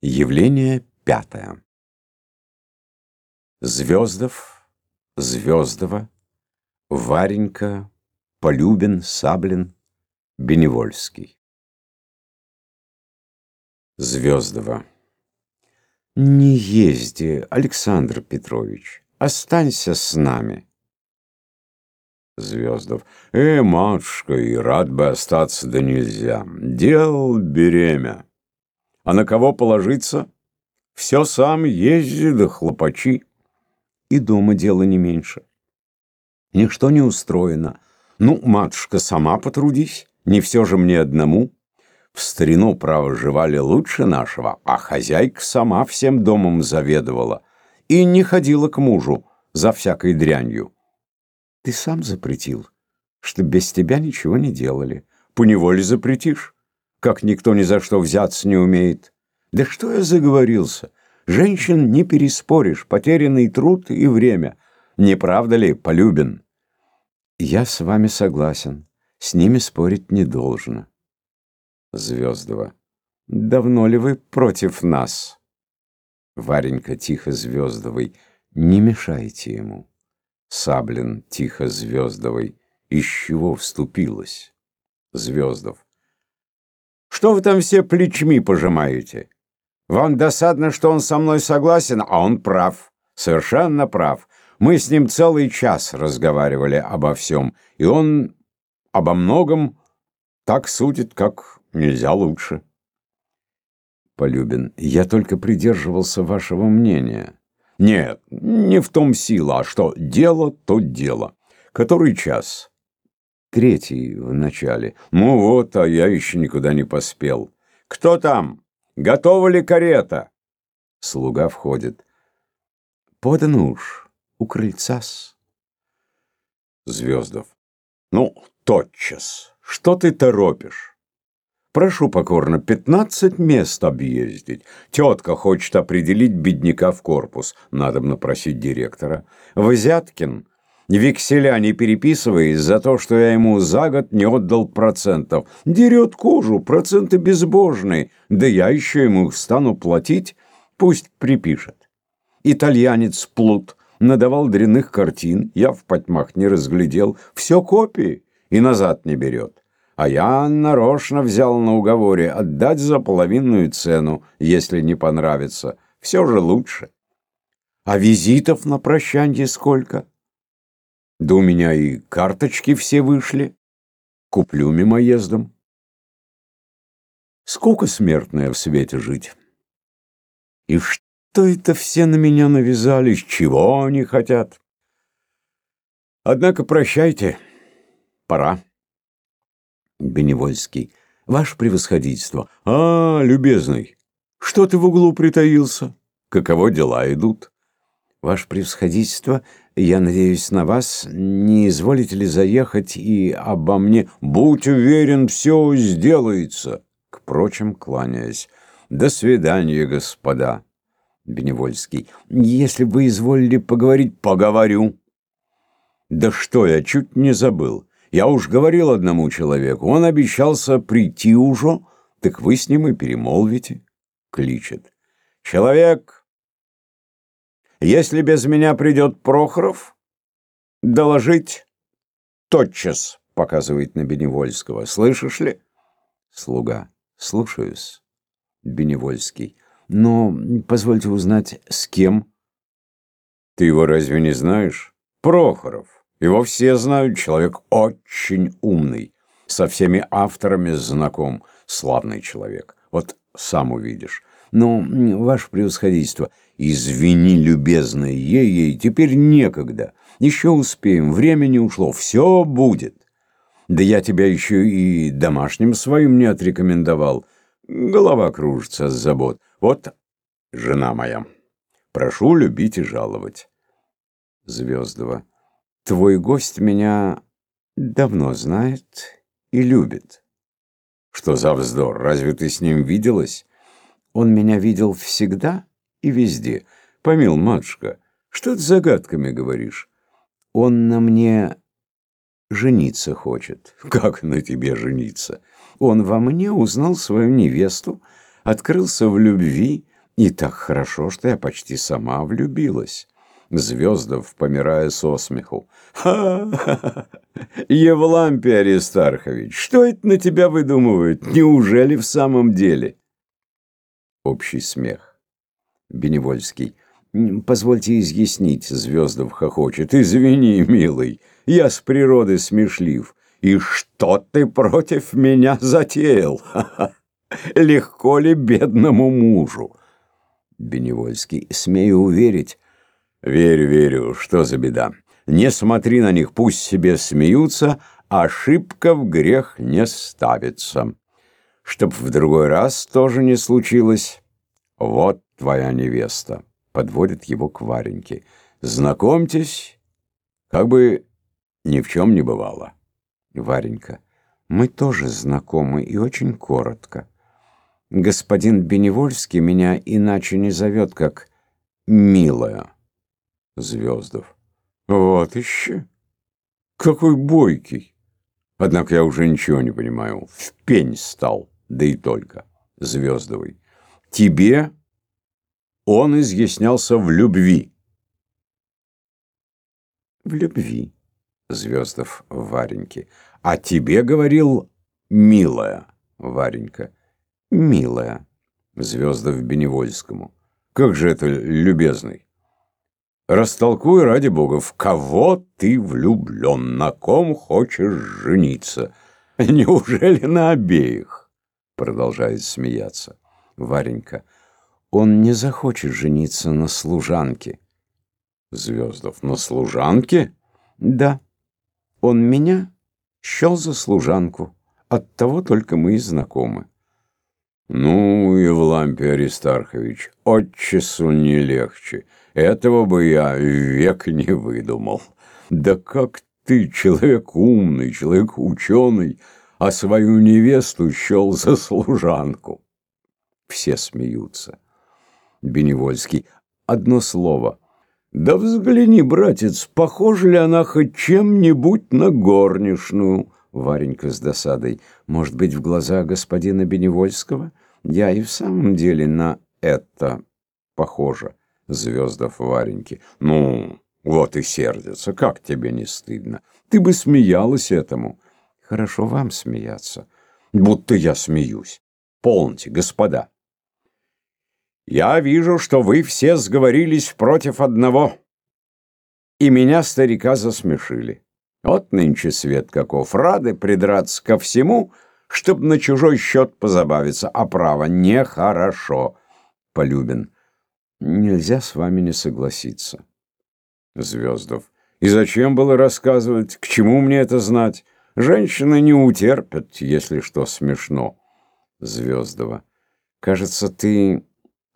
Явление пятое. Звездов, Звездова, Варенька, Полюбин, Саблин, Беневольский. Звездова. Не езди, Александр Петрович, останься с нами. Звездов. Э, матушка, и рад бы остаться, да нельзя. Дел беремя. А на кого положиться? Все сам езди да хлопачи. И дома дело не меньше. Ничто не устроено. Ну, матушка, сама потрудись. Не все же мне одному. В старину, право, жевали лучше нашего, а хозяйка сама всем домом заведовала и не ходила к мужу за всякой дрянью. Ты сам запретил, что без тебя ничего не делали. Поневоле запретишь как никто ни за что взяться не умеет. Да что я заговорился? Женщин не переспоришь, потерянный труд и время. Не правда ли, Полюбин? Я с вами согласен. С ними спорить не должно. Звездова. Давно ли вы против нас? Варенька тихо Звездовой. Не мешайте ему. Саблин тихо Звездовой. Из чего вступилась? Звездов. Что вы там все плечми пожимаете? Вам досадно, что он со мной согласен, а он прав. Совершенно прав. Мы с ним целый час разговаривали обо всем, и он обо многом так судит, как нельзя лучше. Полюбин, я только придерживался вашего мнения. Нет, не в том сила, а что дело, то дело. Который час? Третий в начале. Ну вот, а я еще никуда не поспел. Кто там? Готова ли карета? Слуга входит. Подано уж, у крыльца-с. Звездов. Ну, тотчас. Что ты торопишь? Прошу покорно, пятнадцать мест объездить. Тетка хочет определить бедняка в корпус. Надо бы напросить директора. Взяткин Векселя не переписываясь за то, что я ему за год не отдал процентов. Дерет кожу, проценты безбожные. Да я еще ему стану платить, пусть припишет. Итальянец Плут надавал дрянных картин, я в потьмах не разглядел. Все копии и назад не берет. А я нарочно взял на уговоре отдать за половинную цену, если не понравится. Все же лучше. А визитов на прощанье сколько? Да у меня и карточки все вышли. Куплю мимоездом. Сколько смертная в свете жить? И что это все на меня навязались? Чего они хотят? Однако прощайте. Пора. Беневольский. Ваше превосходительство. А, любезный, что ты в углу притаился? Каково дела идут? Ваше превосходительство, я надеюсь на вас. Не изволите ли заехать и обо мне? Будь уверен, все сделается. К прочим, кланяясь. До свидания, господа. Беневольский. Если вы изволили поговорить, поговорю. Да что, я чуть не забыл. Я уж говорил одному человеку, он обещался прийти уже, так вы с ним и перемолвите. Кличет. Человек если без меня придет Прохоров, доложить тотчас, показывает на Беневольского. Слышишь ли? Слуга. Слушаюсь. Беневольский. Но позвольте узнать, с кем? Ты его разве не знаешь? Прохоров. Его все знают, человек очень умный. Со всеми авторами знаком. Славный человек. Вот сам увидишь. Но, ваше превосходительство, извини, любезная, ей-ей, теперь некогда. Еще успеем, время не ушло, все будет. Да я тебя еще и домашним своим не отрекомендовал. Голова кружится от забот. Вот, жена моя, прошу любить и жаловать. Звездова. Твой гость меня давно знает и любит. Что за вздор? Разве ты с ним виделась? Он меня видел всегда и везде. Помил, матушка, что ты загадками говоришь? Он на мне жениться хочет. Как на тебе жениться? Он во мне узнал свою невесту, открылся в любви, и так хорошо, что я почти сама влюбилась. Звездов, помирая со смеху. «Ха-ха-ха! Евлампий Аристархович, что это на тебя выдумывают? Неужели в самом деле?» Общий смех. Беневольский. «Позвольте изъяснить», — Звездов хохочет. «Извини, милый, я с природы смешлив. И что ты против меня затеял? Легко ли бедному мужу?» Беневольский. «Смею уверить». «Верю, верю, что за беда. Не смотри на них, пусть себе смеются, ошибка в грех не ставится. Чтоб в другой раз тоже не случилось. Вот твоя невеста» подводит его к Вареньке. «Знакомьтесь, как бы ни в чем не бывало». Варенька. «Мы тоже знакомы и очень коротко. Господин Беневольский меня иначе не зовет, как «милая». Звездов. «Вот еще. Какой бойкий. Однако я уже ничего не понимаю. В пень стал, да и только. Звездовый. Тебе он изъяснялся в любви. В любви, Звездов Вареньке. А тебе говорил «милая» Варенька. «Милая» Звездов Беневольскому. Как же это любезный? Растолкуй, ради бога, в кого ты влюблен, на ком хочешь жениться. Неужели на обеих? Продолжает смеяться. Варенька. Он не захочет жениться на служанке. Звездов, на служанке? Да. Он меня счел за служанку. Оттого только мы и знакомы. Ну, Евлампий Аристархович, отчесу не легче. Этого бы я век не выдумал. Да как ты, человек умный, человек ученый, а свою невесту счел за служанку? Все смеются. Беневольский. Одно слово. Да взгляни, братец, похожа ли она хоть чем-нибудь на горничную? Варенька с досадой. Может быть, в глаза господина Беневольского? Я и в самом деле на это похожа. Звездов Вареньки. Ну, вот и сердится. Как тебе не стыдно? Ты бы смеялась этому. Хорошо вам смеяться. Будто я смеюсь. Полните, господа. Я вижу, что вы все сговорились против одного. И меня, старика, засмешили. Вот нынче свет каков. Рады придраться ко всему, чтоб на чужой счет позабавиться. А право, нехорошо. Полюбин. Нельзя с вами не согласиться. Звездов. И зачем было рассказывать? К чему мне это знать? Женщины не утерпят, если что смешно. Звездова. Кажется, ты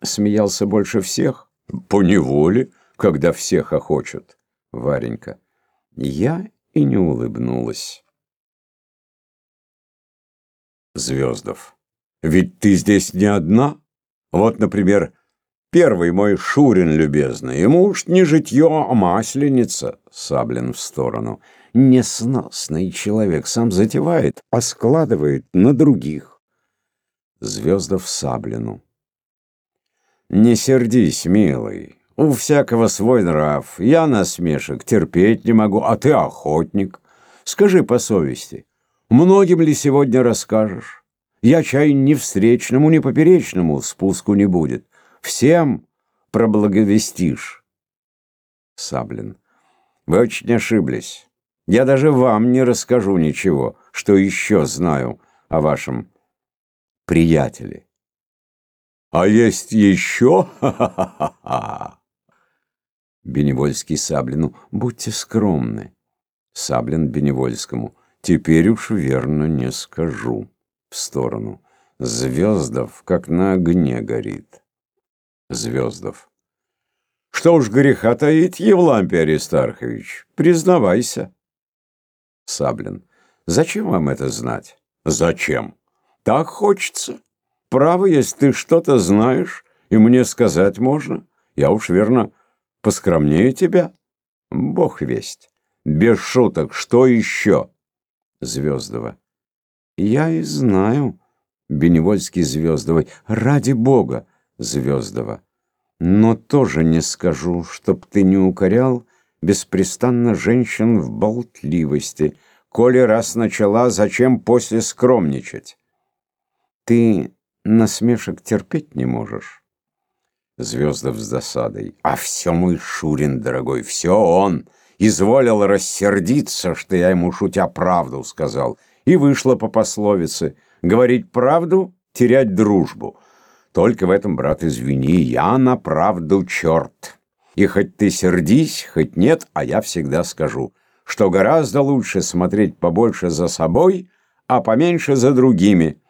смеялся больше всех? По неволе, когда всех охочут. Варенька. Я и не улыбнулась. Звездов. Ведь ты здесь не одна. Вот, например, первый мой Шурин любезный. Ему уж не житье, а масленица. Саблин в сторону. Несносный человек сам затевает, а складывает на других. Звездов Саблину. Не сердись, милый. У всякого свой нрав. Я насмешек терпеть не могу, а ты охотник. Скажи по совести, многим ли сегодня расскажешь? Я чай ни встречному, ни поперечному спуску не будет. Всем проблаговестишь. Саблин. Вы очень ошиблись. Я даже вам не расскажу ничего, что еще знаю о вашем приятеле. А есть еще? Ха-ха-ха-ха! Беневольский Саблину. Будьте скромны. Саблин Беневольскому. Теперь уж верно не скажу. В сторону. Звездов, как на огне горит. Звездов. Что уж греха таить, Евлампий Аристархович, признавайся. Саблин. Зачем вам это знать? Зачем? Так хочется. Право, если ты что-то знаешь, и мне сказать можно, я уж верно поскромнее тебя. Бог весть. Без шуток, что еще? Звездова. Я и знаю, Беневольский Звездовой. Ради бога, Звездова. Но тоже не скажу, чтоб ты не укорял беспрестанно женщин в болтливости. Коли раз начала, зачем после скромничать? Ты насмешек терпеть не можешь. Звездов с досадой. А все мой Шурин, дорогой, все он. Изволил рассердиться, что я ему, шутя, правду сказал. И вышло по пословице. Говорить правду — терять дружбу. Только в этом, брат, извини, я на правду черт. И хоть ты сердись, хоть нет, а я всегда скажу, что гораздо лучше смотреть побольше за собой, а поменьше за другими.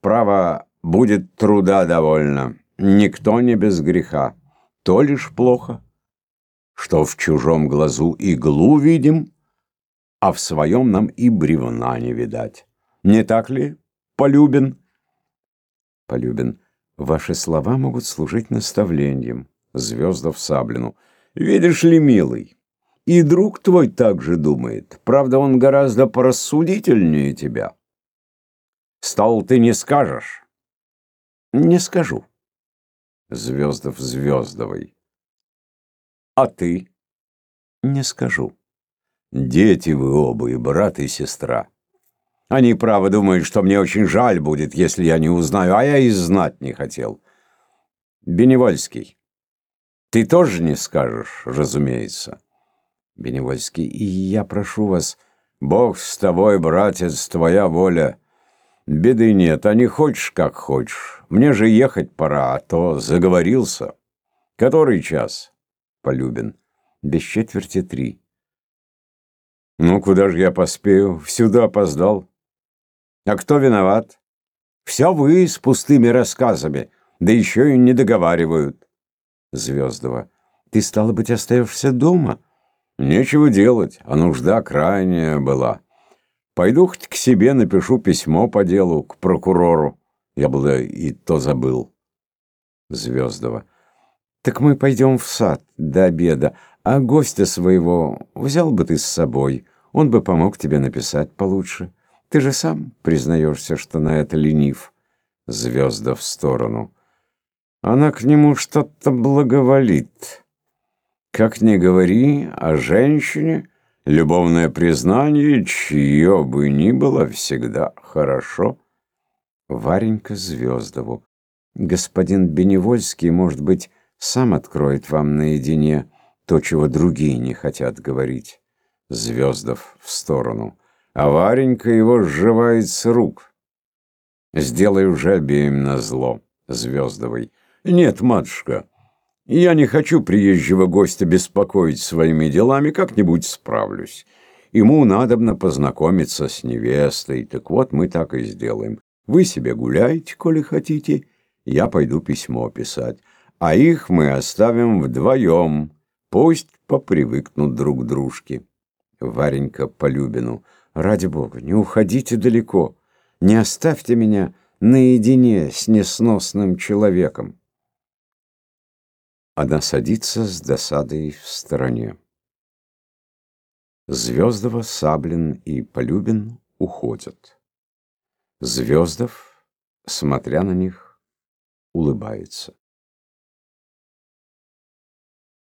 Право, будет труда довольно. Никто не без греха. То лишь плохо, что в чужом глазу иглу видим, а в своем нам и бревна не видать. Не так ли, Полюбин? Полюбин. Ваши слова могут служить наставлением. Звездов Саблину. Видишь ли, милый, и друг твой так же думает. Правда, он гораздо порассудительнее тебя. Стал ты не скажешь? Не скажу. Звездов Звездовой. А ты? Не скажу. Дети вы оба, и брат, и сестра. Они, право, думают, что мне очень жаль будет, если я не узнаю, а я и знать не хотел. Беневольский. Ты тоже не скажешь, разумеется. Беневольский. И я прошу вас, Бог с тобой, братец, твоя воля. Беды нет, а не хочешь, как хочешь. Мне же ехать пора, а то заговорился. Который час? Полюбин. Без четверти три. Ну, куда же я поспею? Всюду опоздал. А кто виноват? Все вы с пустыми рассказами, да еще и не договаривают. Звездова. Ты, стало быть, остаешься дома? Нечего делать, а нужда крайняя была. Пойду хоть к себе напишу письмо по делу, к прокурору. Я было и то забыл. Звездова. Так мы пойдем в сад до обеда, а гостя своего взял бы ты с собой. Он бы помог тебе написать получше. Ты же сам признаешься, что на это ленив. Звезда в сторону. Она к нему что-то благоволит. Как ни говори о женщине, любовное признание, чье бы ни было, всегда хорошо. Варенька Звездову. Господин Беневольский, может быть, сам откроет вам наедине то, чего другие не хотят говорить. Звездов в сторону а Варенька его сживает с рук. Сделай уже обеим назло, Звездовой. Нет, матушка, я не хочу приезжего гостя беспокоить своими делами, как-нибудь справлюсь. Ему надобно познакомиться с невестой, так вот мы так и сделаем. Вы себе гуляйте, коли хотите, я пойду письмо писать, а их мы оставим вдвоем, пусть попривыкнут друг к дружке. Варенька Полюбину. Ради бога, не уходите далеко. Не оставьте меня наедине с несносным человеком. Она садится с досадой в стороне. Звездова, Саблин и Полюбин уходят. Звездов, смотря на них, улыбается.